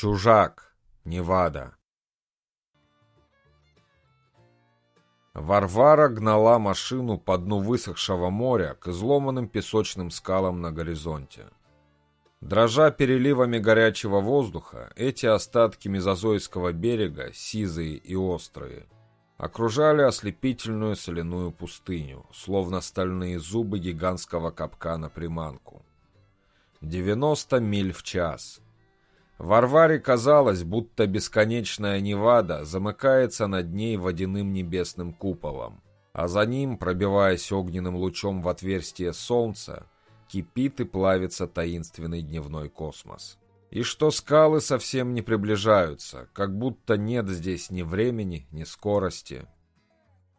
Чужак. Невада. Варвара гнала машину по дну высохшего моря к изломанным песочным скалам на горизонте. Дрожа переливами горячего воздуха, эти остатки мезозойского берега, сизые и острые, окружали ослепительную соляную пустыню, словно стальные зубы гигантского капкана приманку. 90 миль в час. Варваре казалось, будто бесконечная Невада замыкается над ней водяным небесным куполом, а за ним, пробиваясь огненным лучом в отверстие солнца, кипит и плавится таинственный дневной космос. И что скалы совсем не приближаются, как будто нет здесь ни времени, ни скорости.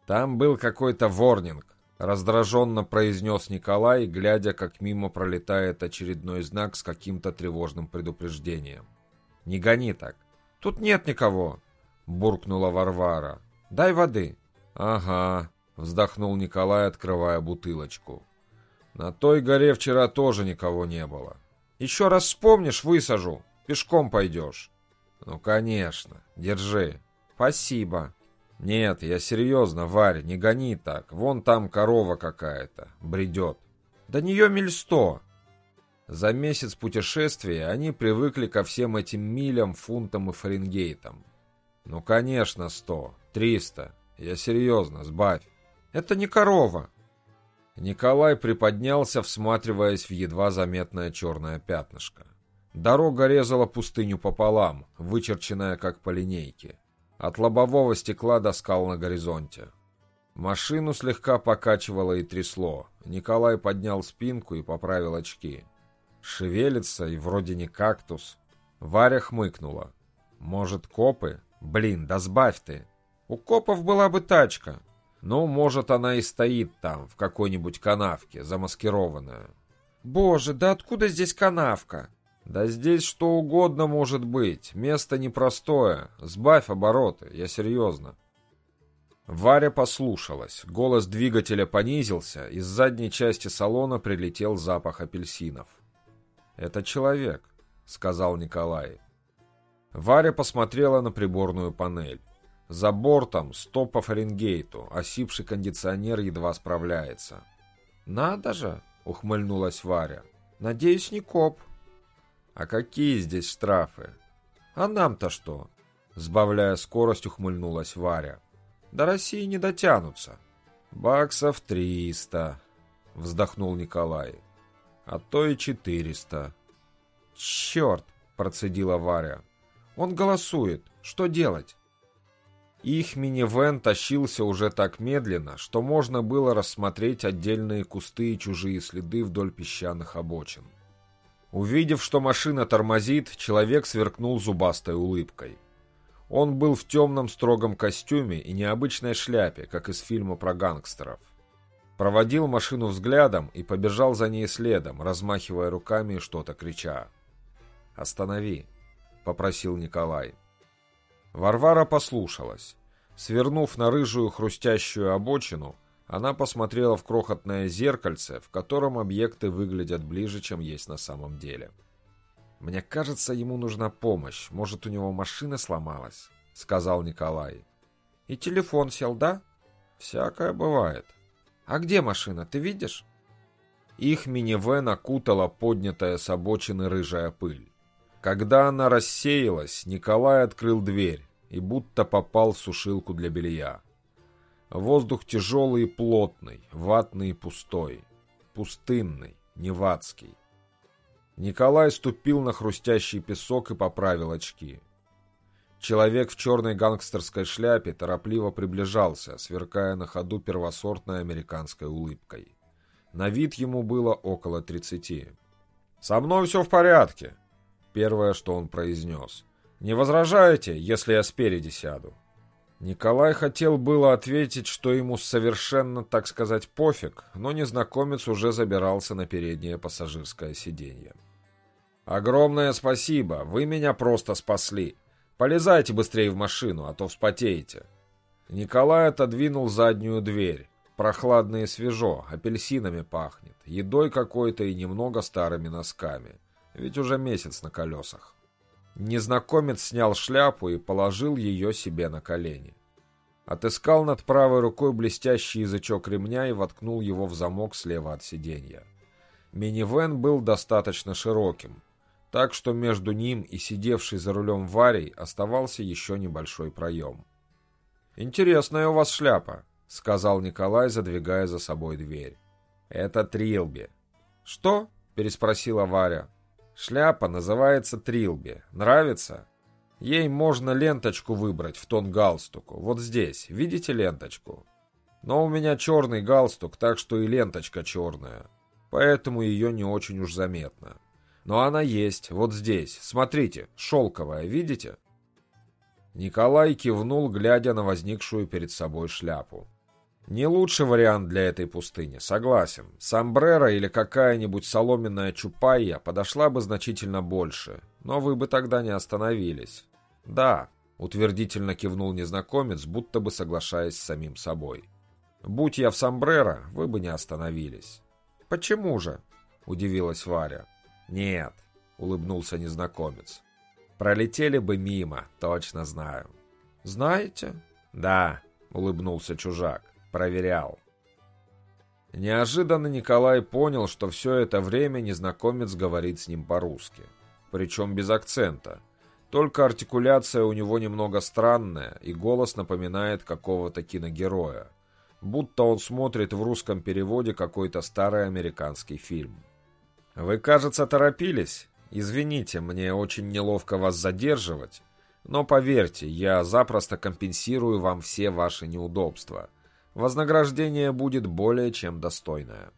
Там был какой-то ворнинг, раздраженно произнес Николай, глядя, как мимо пролетает очередной знак с каким-то тревожным предупреждением. «Не гони так!» «Тут нет никого!» — буркнула Варвара. «Дай воды!» «Ага!» — вздохнул Николай, открывая бутылочку. «На той горе вчера тоже никого не было. Еще раз вспомнишь, высажу. Пешком пойдешь». «Ну, конечно. Держи». «Спасибо». «Нет, я серьезно, Варя, не гони так. Вон там корова какая-то. Бредет». «До нее миль сто». За месяц путешествия они привыкли ко всем этим милям, фунтам и фаренгейтам. «Ну, конечно, сто. Триста. Я серьезно, сбавь». «Это не корова». Николай приподнялся, всматриваясь в едва заметное черное пятнышко. Дорога резала пустыню пополам, вычерченная как по линейке. От лобового стекла до скал на горизонте. Машину слегка покачивало и трясло. Николай поднял спинку и поправил очки. Шевелится и вроде не кактус. Варя хмыкнула. Может, копы? Блин, да сбавь ты. У копов была бы тачка. Ну, может, она и стоит там, в какой-нибудь канавке, замаскированная. Боже, да откуда здесь канавка? Да здесь что угодно может быть. Место непростое. Сбавь обороты, я серьезно. Варя послушалась. Голос двигателя понизился, из задней части салона прилетел запах апельсинов. «Это человек», — сказал Николай. Варя посмотрела на приборную панель. За бортом сто по Фаренгейту, осипший кондиционер едва справляется. «Надо же!» — ухмыльнулась Варя. «Надеюсь, не коп». «А какие здесь штрафы?» «А нам-то что?» Сбавляя скорость, ухмыльнулась Варя. «До России не дотянутся». «Баксов триста», — вздохнул Николай. «А то и четыреста». «Черт!» — процедила Варя. «Он голосует. Что делать?» Их минивэн тащился уже так медленно, что можно было рассмотреть отдельные кусты и чужие следы вдоль песчаных обочин. Увидев, что машина тормозит, человек сверкнул зубастой улыбкой. Он был в темном строгом костюме и необычной шляпе, как из фильма про гангстеров. Проводил машину взглядом и побежал за ней следом, размахивая руками и что-то крича. «Останови», — попросил Николай. Варвара послушалась. Свернув на рыжую хрустящую обочину, она посмотрела в крохотное зеркальце, в котором объекты выглядят ближе, чем есть на самом деле. «Мне кажется, ему нужна помощь. Может, у него машина сломалась?» — сказал Николай. «И телефон сел, да?» «Всякое бывает». «А где машина, ты видишь?» Их минивэн окутала поднятая с обочины рыжая пыль. Когда она рассеялась, Николай открыл дверь и будто попал в сушилку для белья. Воздух тяжелый и плотный, ватный и пустой, пустынный, невадский. Николай ступил на хрустящий песок и поправил очки. Человек в черной гангстерской шляпе торопливо приближался, сверкая на ходу первосортной американской улыбкой. На вид ему было около тридцати. «Со мной все в порядке», — первое, что он произнес. «Не возражаете, если я спереди сяду?» Николай хотел было ответить, что ему совершенно, так сказать, пофиг, но незнакомец уже забирался на переднее пассажирское сиденье. «Огромное спасибо, вы меня просто спасли. Полезайте быстрее в машину, а то вспотеете». Николай отодвинул заднюю дверь. Прохладно и свежо, апельсинами пахнет, едой какой-то и немного старыми носками. Ведь уже месяц на колесах. Незнакомец снял шляпу и положил ее себе на колени. Отыскал над правой рукой блестящий язычок ремня и воткнул его в замок слева от сиденья. Минивэн был достаточно широким, так что между ним и сидевшей за рулем Варей оставался еще небольшой проем. «Интересная у вас шляпа», — сказал Николай, задвигая за собой дверь. «Это Трилби». «Что?» — переспросила Варя. «Шляпа называется Трилби. Нравится?» Ей можно ленточку выбрать в тон галстуку. Вот здесь. Видите ленточку? Но у меня черный галстук, так что и ленточка черная. Поэтому ее не очень уж заметно. Но она есть, вот здесь. Смотрите, шелковая, видите? Николай кивнул, глядя на возникшую перед собой шляпу. Не лучший вариант для этой пустыни, согласен. Сомбреро или какая-нибудь соломенная чупайя подошла бы значительно больше, но вы бы тогда не остановились. «Да», — утвердительно кивнул незнакомец, будто бы соглашаясь с самим собой. «Будь я в сомбреро, вы бы не остановились». «Почему же?» — удивилась Варя. «Нет», — улыбнулся незнакомец. «Пролетели бы мимо, точно знаю». «Знаете?» «Да», — улыбнулся чужак. «Проверял». Неожиданно Николай понял, что все это время незнакомец говорит с ним по-русски. Причем без акцента. Только артикуляция у него немного странная, и голос напоминает какого-то киногероя. Будто он смотрит в русском переводе какой-то старый американский фильм. «Вы, кажется, торопились? Извините, мне очень неловко вас задерживать, но поверьте, я запросто компенсирую вам все ваши неудобства. Вознаграждение будет более чем достойное».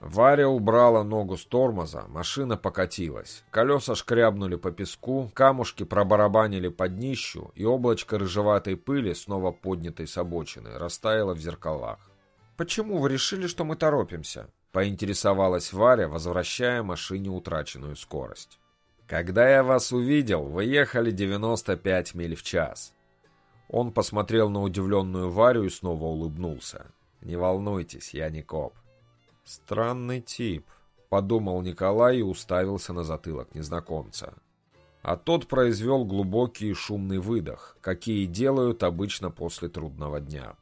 Варя убрала ногу с тормоза, машина покатилась. Колеса шкрябнули по песку, камушки пробарабанили под днищу, и облачко рыжеватой пыли, снова поднятой с обочины, растаяло в зеркалах. «Почему вы решили, что мы торопимся?» — поинтересовалась Варя, возвращая машине утраченную скорость. «Когда я вас увидел, вы ехали 95 миль в час». Он посмотрел на удивленную Варю и снова улыбнулся. «Не волнуйтесь, я не коп». «Странный тип», — подумал Николай и уставился на затылок незнакомца. А тот произвел глубокий шумный выдох, какие делают обычно после трудного дня.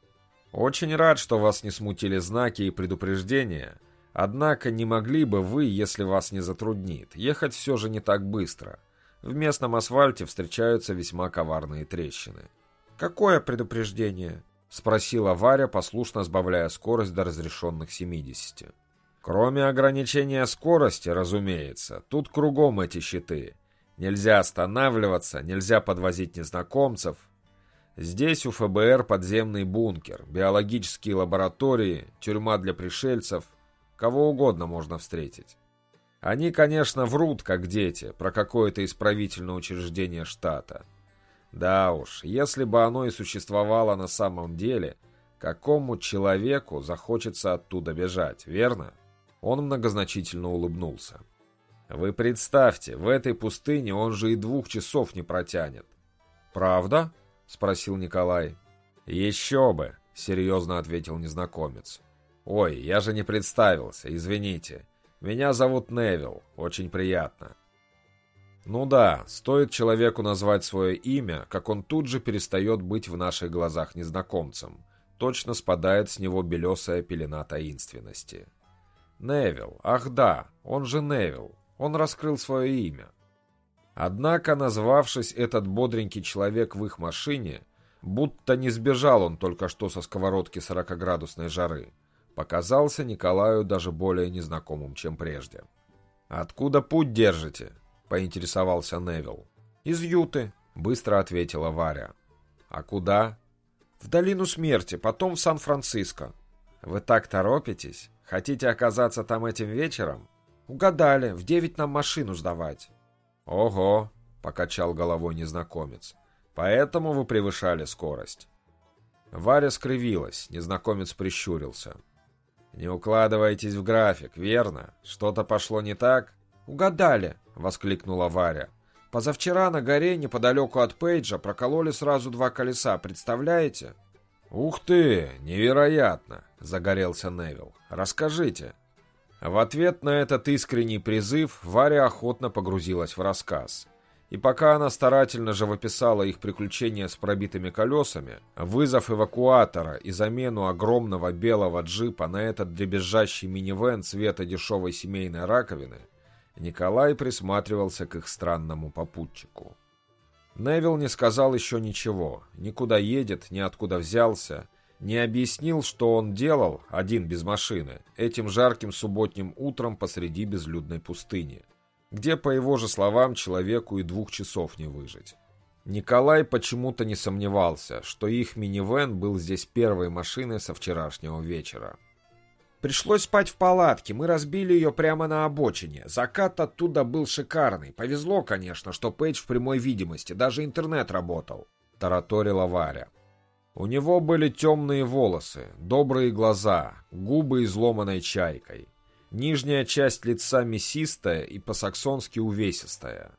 «Очень рад, что вас не смутили знаки и предупреждения, однако не могли бы вы, если вас не затруднит, ехать все же не так быстро. В местном асфальте встречаются весьма коварные трещины». «Какое предупреждение?» — спросила Варя, послушно сбавляя скорость до разрешенных 70. «Кроме ограничения скорости, разумеется, тут кругом эти щиты. Нельзя останавливаться, нельзя подвозить незнакомцев. Здесь у ФБР подземный бункер, биологические лаборатории, тюрьма для пришельцев. Кого угодно можно встретить. Они, конечно, врут, как дети, про какое-то исправительное учреждение штата». Да уж, если бы оно и существовало на самом деле, какому человеку захочется оттуда бежать, верно? Он многозначительно улыбнулся. Вы представьте, в этой пустыне он же и двух часов не протянет. Правда? Спросил Николай. Еще бы, серьезно ответил незнакомец. Ой, я же не представился, извините. Меня зовут Невил, очень приятно. Ну да, стоит человеку назвать свое имя, как он тут же перестает быть в наших глазах незнакомцем. Точно спадает с него белесая пелена таинственности. Невил, ах да, он же Невил, он раскрыл свое имя. Однако, назвавшись этот бодренький человек в их машине, будто не сбежал он только что со сковородки 40-градусной жары, показался Николаю даже более незнакомым, чем прежде. «Откуда путь держите?» — поинтересовался Невил. «Из Юты», — быстро ответила Варя. «А куда?» «В долину смерти, потом в Сан-Франциско». «Вы так торопитесь? Хотите оказаться там этим вечером?» «Угадали, в девять нам машину сдавать». «Ого», — покачал головой незнакомец. «Поэтому вы превышали скорость». Варя скривилась, незнакомец прищурился. «Не укладывайтесь в график, верно? Что-то пошло не так?» «Угадали!» — воскликнула Варя. «Позавчера на горе неподалеку от Пейджа прокололи сразу два колеса, представляете?» «Ух ты! Невероятно!» — загорелся Невил. «Расскажите!» В ответ на этот искренний призыв Варя охотно погрузилась в рассказ. И пока она старательно живописала их приключения с пробитыми колесами, вызов эвакуатора и замену огромного белого джипа на этот дребезжащий минивэн цвета дешевой семейной раковины, Николай присматривался к их странному попутчику. Невил не сказал еще ничего, никуда едет, ни откуда взялся, не объяснил, что он делал, один без машины, этим жарким субботним утром посреди безлюдной пустыни где, по его же словам, человеку и двух часов не выжить. Николай почему-то не сомневался, что их минивэн был здесь первой машиной со вчерашнего вечера. Пришлось спать в палатке, мы разбили ее прямо на обочине. Закат оттуда был шикарный. Повезло, конечно, что Пейдж в прямой видимости, даже интернет работал. Тараторила Варя. У него были темные волосы, добрые глаза, губы изломанной чайкой. Нижняя часть лица мясистая и по-саксонски увесистая.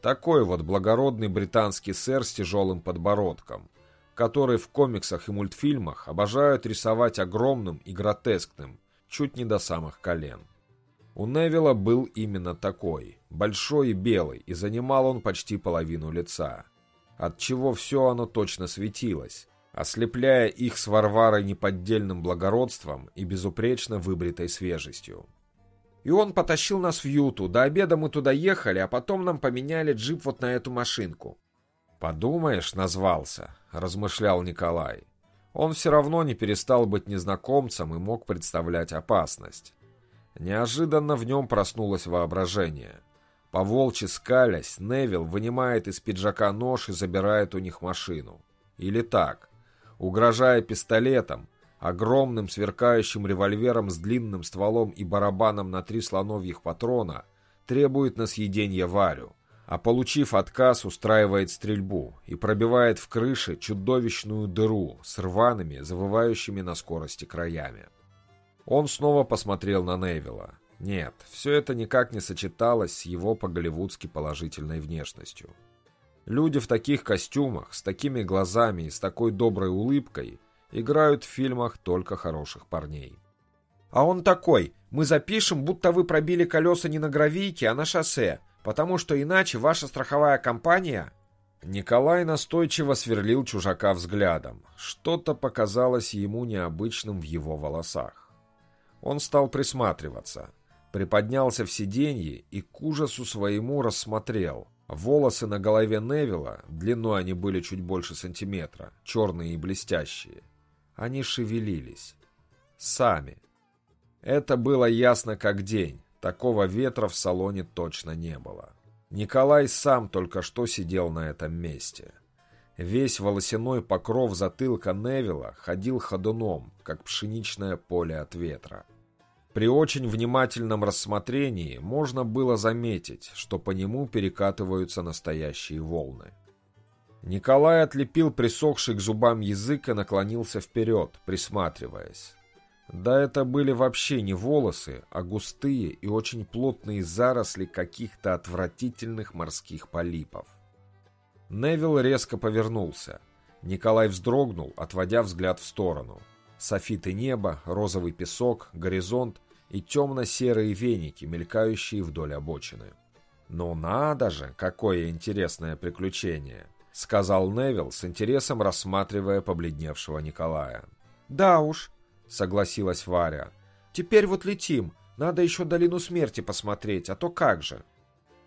Такой вот благородный британский сэр с тяжелым подбородком, который в комиксах и мультфильмах обожают рисовать огромным и гротескным, чуть не до самых колен. У Невилла был именно такой, большой и белый, и занимал он почти половину лица. Отчего все оно точно светилось, ослепляя их с Варварой неподдельным благородством и безупречно выбритой свежестью. И он потащил нас в Юту. До обеда мы туда ехали, а потом нам поменяли джип вот на эту машинку. «Подумаешь, назвался», — размышлял Николай. Он все равно не перестал быть незнакомцем и мог представлять опасность. Неожиданно в нем проснулось воображение. По волчьи скалясь, Невил вынимает из пиджака нож и забирает у них машину. Или так. Угрожая пистолетом, огромным сверкающим револьвером с длинным стволом и барабаном на три слоновьих патрона, требует на съеденье Варю, а получив отказ, устраивает стрельбу и пробивает в крыше чудовищную дыру с рваными, завывающими на скорости краями. Он снова посмотрел на Невилла. Нет, все это никак не сочеталось с его по-голливудски положительной внешностью. Люди в таких костюмах, с такими глазами и с такой доброй улыбкой играют в фильмах только хороших парней. А он такой, мы запишем, будто вы пробили колеса не на гравийке, а на шоссе, потому что иначе ваша страховая компания... Николай настойчиво сверлил чужака взглядом. Что-то показалось ему необычным в его волосах. Он стал присматриваться, приподнялся в сиденье и к ужасу своему рассмотрел. Волосы на голове Невилла, длиной они были чуть больше сантиметра, черные и блестящие, они шевелились. Сами. Это было ясно как день. Такого ветра в салоне точно не было. Николай сам только что сидел на этом месте. Весь волосяной покров затылка Невилла ходил ходуном, как пшеничное поле от ветра. При очень внимательном рассмотрении можно было заметить, что по нему перекатываются настоящие волны. Николай отлепил присохший к зубам язык и наклонился вперед, присматриваясь. Да это были вообще не волосы, а густые и очень плотные заросли каких-то отвратительных морских полипов. Невил резко повернулся. Николай вздрогнул, отводя взгляд в сторону. Софиты неба, розовый песок, горизонт и темно-серые веники, мелькающие вдоль обочины. «Ну надо же, какое интересное приключение!» — сказал Невил с интересом рассматривая побледневшего Николая. «Да уж», — согласилась Варя. «Теперь вот летим. Надо еще долину смерти посмотреть, а то как же».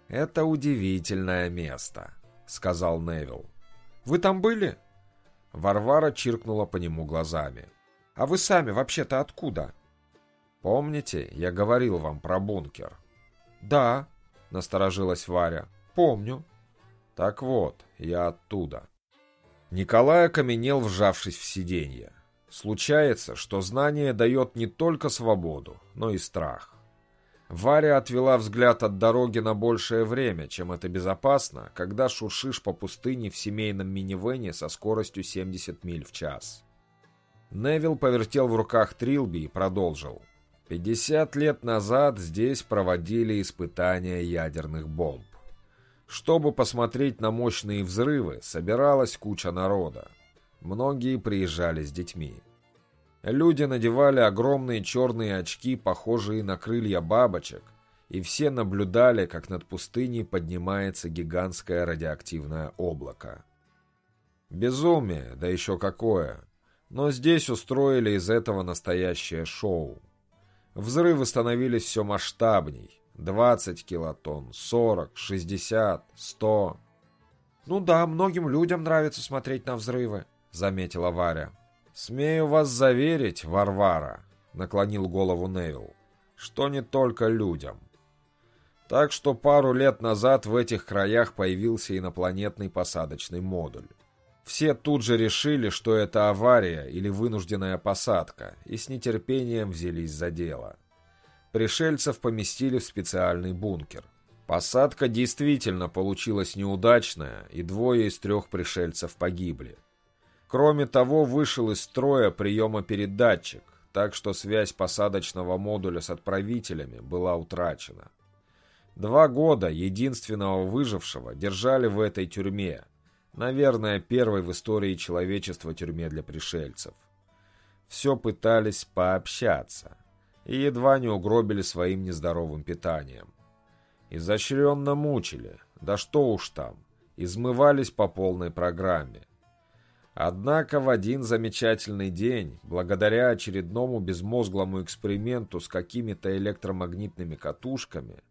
«Это удивительное место», — сказал Невил. «Вы там были?» Варвара чиркнула по нему глазами. «А вы сами вообще-то откуда?» «Помните, я говорил вам про бункер?» «Да», — насторожилась Варя. «Помню». Так вот, я оттуда. Николай окаменел, вжавшись в сиденье. Случается, что знание дает не только свободу, но и страх. Варя отвела взгляд от дороги на большее время, чем это безопасно, когда шуршишь по пустыне в семейном минивэне со скоростью 70 миль в час. Невил повертел в руках Трилби и продолжил. 50 лет назад здесь проводили испытания ядерных бомб. Чтобы посмотреть на мощные взрывы, собиралась куча народа. Многие приезжали с детьми. Люди надевали огромные черные очки, похожие на крылья бабочек, и все наблюдали, как над пустыней поднимается гигантское радиоактивное облако. Безумие, да еще какое. Но здесь устроили из этого настоящее шоу. Взрывы становились все масштабней. 20 килотонн, 40, 60, 100. «Ну да, многим людям нравится смотреть на взрывы», — заметила Варя. «Смею вас заверить, Варвара», — наклонил голову Невил, — «что не только людям. Так что пару лет назад в этих краях появился инопланетный посадочный модуль. Все тут же решили, что это авария или вынужденная посадка, и с нетерпением взялись за дело. Пришельцев поместили в специальный бункер. Посадка действительно получилась неудачная, и двое из трех пришельцев погибли. Кроме того, вышел из строя приемопередатчик, так что связь посадочного модуля с отправителями была утрачена. Два года единственного выжившего держали в этой тюрьме, наверное, первой в истории человечества тюрьме для пришельцев. Все пытались пообщаться и едва не угробили своим нездоровым питанием. Изощренно мучили, да что уж там, измывались по полной программе. Однако в один замечательный день, благодаря очередному безмозглому эксперименту с какими-то электромагнитными катушками,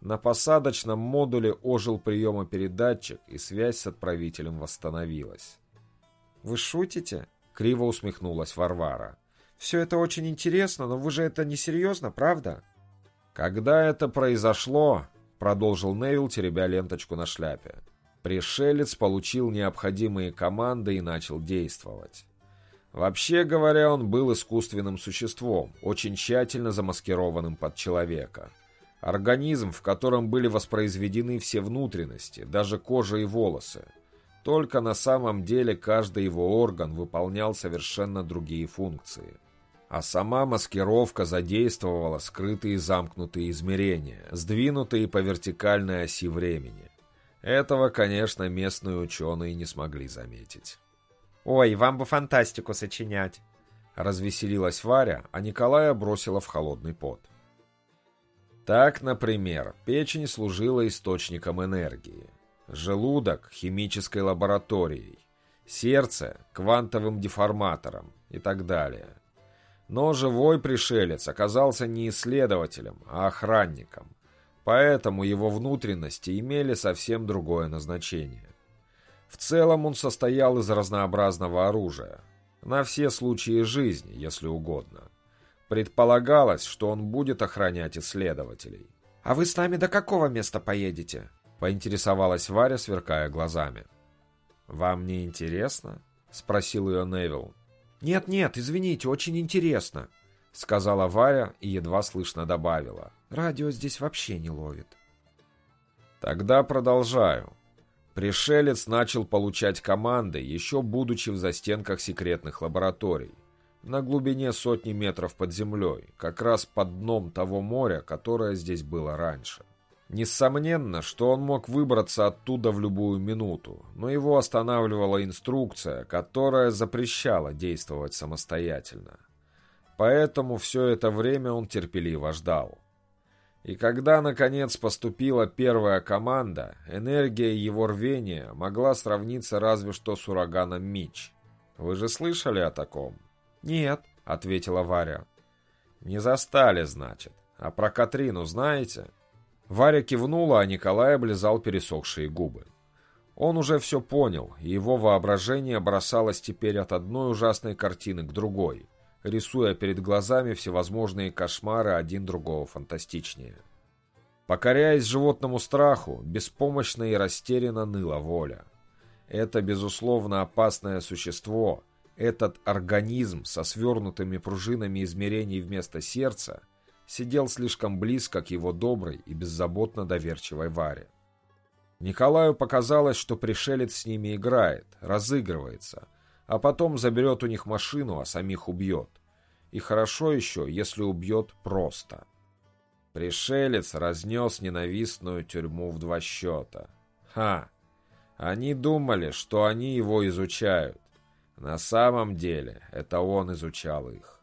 на посадочном модуле ожил приемопередатчик, и связь с отправителем восстановилась. «Вы шутите?» — криво усмехнулась Варвара. «Все это очень интересно, но вы же это не серьезно, правда?» «Когда это произошло, продолжил Невил, теребя ленточку на шляпе. Пришелец получил необходимые команды и начал действовать. Вообще говоря, он был искусственным существом, очень тщательно замаскированным под человека. Организм, в котором были воспроизведены все внутренности, даже кожа и волосы. Только на самом деле каждый его орган выполнял совершенно другие функции а сама маскировка задействовала скрытые замкнутые измерения, сдвинутые по вертикальной оси времени. Этого, конечно, местные ученые не смогли заметить. «Ой, вам бы фантастику сочинять!» Развеселилась Варя, а Николая бросила в холодный пот. Так, например, печень служила источником энергии, желудок – химической лабораторией, сердце – квантовым деформатором и так далее – но живой пришелец оказался не исследователем, а охранником. Поэтому его внутренности имели совсем другое назначение. В целом он состоял из разнообразного оружия. На все случаи жизни, если угодно. Предполагалось, что он будет охранять исследователей. «А вы с нами до какого места поедете?» Поинтересовалась Варя, сверкая глазами. «Вам не интересно?» Спросил ее Невилл. «Нет-нет, извините, очень интересно», — сказала Варя и едва слышно добавила. «Радио здесь вообще не ловит». «Тогда продолжаю. Пришелец начал получать команды, еще будучи в застенках секретных лабораторий, на глубине сотни метров под землей, как раз под дном того моря, которое здесь было раньше. Несомненно, что он мог выбраться оттуда в любую минуту, но его останавливала инструкция, которая запрещала действовать самостоятельно. Поэтому все это время он терпеливо ждал. И когда, наконец, поступила первая команда, энергия его рвения могла сравниться разве что с ураганом Мич. Вы же слышали о таком? «Нет», — ответила Варя. «Не застали, значит. А про Катрину знаете?» Варя кивнула, а Николай облизал пересохшие губы. Он уже все понял, и его воображение бросалось теперь от одной ужасной картины к другой, рисуя перед глазами всевозможные кошмары один другого фантастичнее. Покоряясь животному страху, беспомощно и растерянно ныла воля. Это, безусловно, опасное существо, этот организм со свернутыми пружинами измерений вместо сердца — сидел слишком близко к его доброй и беззаботно доверчивой Варе. Николаю показалось, что пришелец с ними играет, разыгрывается, а потом заберет у них машину, а самих убьет. И хорошо еще, если убьет просто. Пришелец разнес ненавистную тюрьму в два счета. Ха! Они думали, что они его изучают. На самом деле это он изучал их.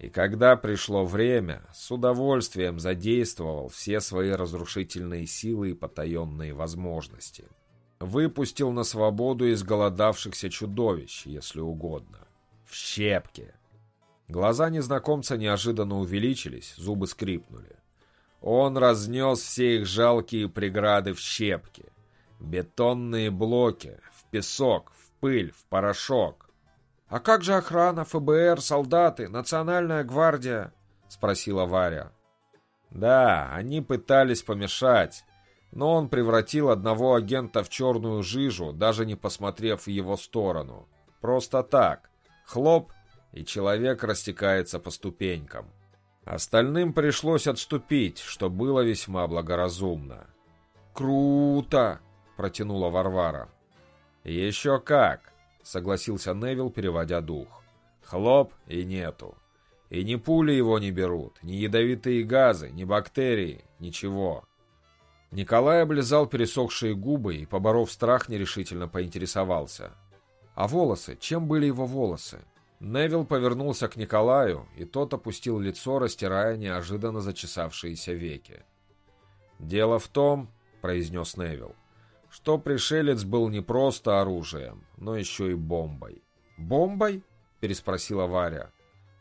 И когда пришло время, с удовольствием задействовал все свои разрушительные силы и потаенные возможности. Выпустил на свободу изголодавшихся чудовищ, если угодно. В щепки. Глаза незнакомца неожиданно увеличились, зубы скрипнули. Он разнес все их жалкие преграды в щепки. Бетонные блоки, в песок, в пыль, в порошок. «А как же охрана, ФБР, солдаты, Национальная гвардия?» — спросила Варя. «Да, они пытались помешать, но он превратил одного агента в черную жижу, даже не посмотрев в его сторону. Просто так. Хлоп, и человек растекается по ступенькам. Остальным пришлось отступить, что было весьма благоразумно. «Круто!» — протянула Варвара. «Еще как!» — согласился Невил, переводя дух. «Хлоп и нету. И ни пули его не берут, ни ядовитые газы, ни бактерии, ничего». Николай облизал пересохшие губы и, поборов страх, нерешительно поинтересовался. «А волосы? Чем были его волосы?» Невил повернулся к Николаю, и тот опустил лицо, растирая неожиданно зачесавшиеся веки. «Дело в том, — произнес Невил, что пришелец был не просто оружием, но еще и бомбой. «Бомбой?» — переспросила Варя.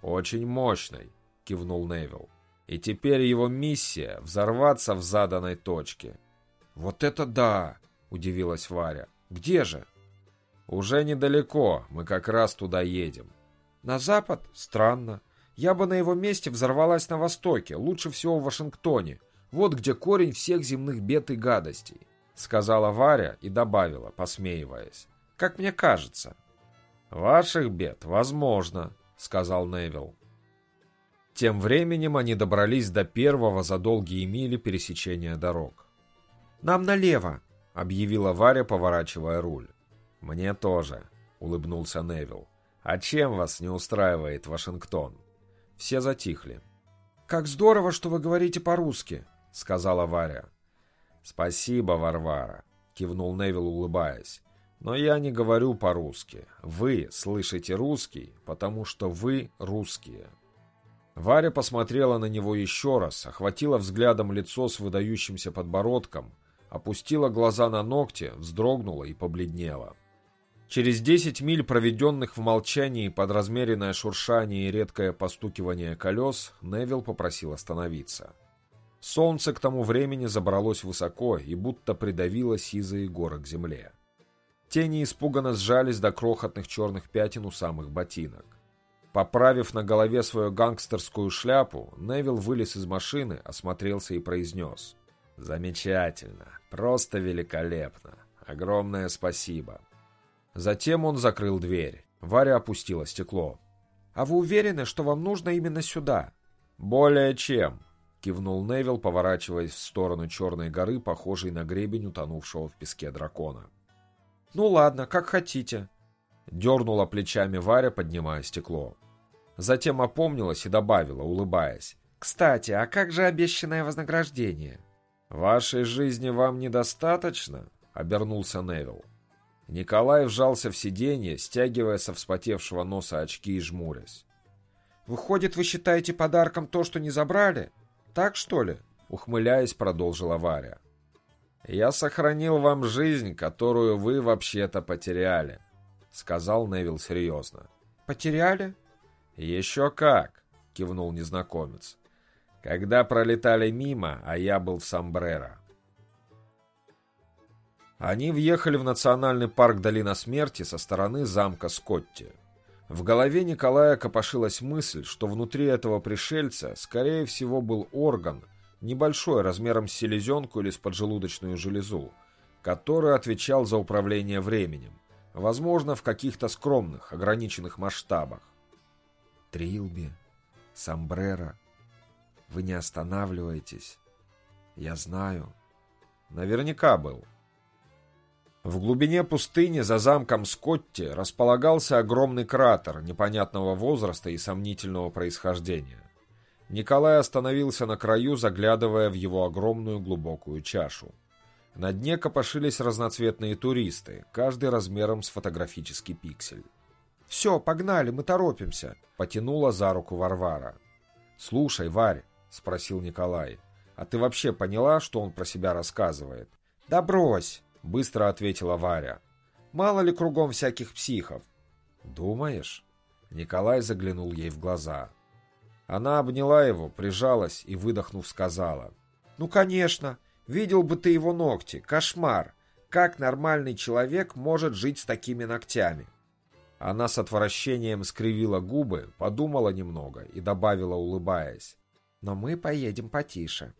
«Очень мощной», — кивнул Невил. «И теперь его миссия — взорваться в заданной точке». «Вот это да!» — удивилась Варя. «Где же?» «Уже недалеко, мы как раз туда едем». «На запад? Странно. Я бы на его месте взорвалась на востоке, лучше всего в Вашингтоне. Вот где корень всех земных бед и гадостей сказала Варя и добавила, посмеиваясь. «Как мне кажется». «Ваших бед, возможно», — сказал Невил. Тем временем они добрались до первого за долгие мили пересечения дорог. «Нам налево», — объявила Варя, поворачивая руль. «Мне тоже», — улыбнулся Невил. «А чем вас не устраивает Вашингтон?» Все затихли. «Как здорово, что вы говорите по-русски», — сказала Варя. «Спасибо, Варвара», — кивнул Невил, улыбаясь. «Но я не говорю по-русски. Вы слышите русский, потому что вы русские». Варя посмотрела на него еще раз, охватила взглядом лицо с выдающимся подбородком, опустила глаза на ногти, вздрогнула и побледнела. Через десять миль, проведенных в молчании под размеренное шуршание и редкое постукивание колес, Невил попросил остановиться. Солнце к тому времени забралось высоко и будто придавило сизые горы к земле. Тени испуганно сжались до крохотных черных пятен у самых ботинок. Поправив на голове свою гангстерскую шляпу, Невил вылез из машины, осмотрелся и произнес. «Замечательно. Просто великолепно. Огромное спасибо». Затем он закрыл дверь. Варя опустила стекло. «А вы уверены, что вам нужно именно сюда?» «Более чем. — кивнул Невил, поворачиваясь в сторону Черной горы, похожей на гребень утонувшего в песке дракона. «Ну ладно, как хотите», — дернула плечами Варя, поднимая стекло. Затем опомнилась и добавила, улыбаясь. «Кстати, а как же обещанное вознаграждение?» «Вашей жизни вам недостаточно?» — обернулся Невил. Николай вжался в сиденье, стягивая со вспотевшего носа очки и жмурясь. «Выходит, вы считаете подарком то, что не забрали?» Так что ли? Ухмыляясь, продолжила Варя. Я сохранил вам жизнь, которую вы вообще-то потеряли, сказал Невил серьезно. Потеряли? Еще как, кивнул незнакомец. Когда пролетали мимо, а я был в Самбреро. Они въехали в национальный парк Долина Смерти со стороны замка Скотти. В голове Николая копошилась мысль, что внутри этого пришельца, скорее всего, был орган, небольшой, размером с селезенку или с поджелудочную железу, который отвечал за управление временем, возможно, в каких-то скромных, ограниченных масштабах. Трилби, Самбрера, вы не останавливаетесь. Я знаю. Наверняка был. В глубине пустыни за замком Скотти располагался огромный кратер непонятного возраста и сомнительного происхождения. Николай остановился на краю, заглядывая в его огромную глубокую чашу. На дне копошились разноцветные туристы, каждый размером с фотографический пиксель. «Все, погнали, мы торопимся», — потянула за руку Варвара. «Слушай, Варь», — спросил Николай, — «а ты вообще поняла, что он про себя рассказывает?» «Да брось», — быстро ответила Варя. «Мало ли кругом всяких психов». «Думаешь?» Николай заглянул ей в глаза. Она обняла его, прижалась и, выдохнув, сказала. «Ну, конечно. Видел бы ты его ногти. Кошмар. Как нормальный человек может жить с такими ногтями?» Она с отвращением скривила губы, подумала немного и добавила, улыбаясь. «Но мы поедем потише.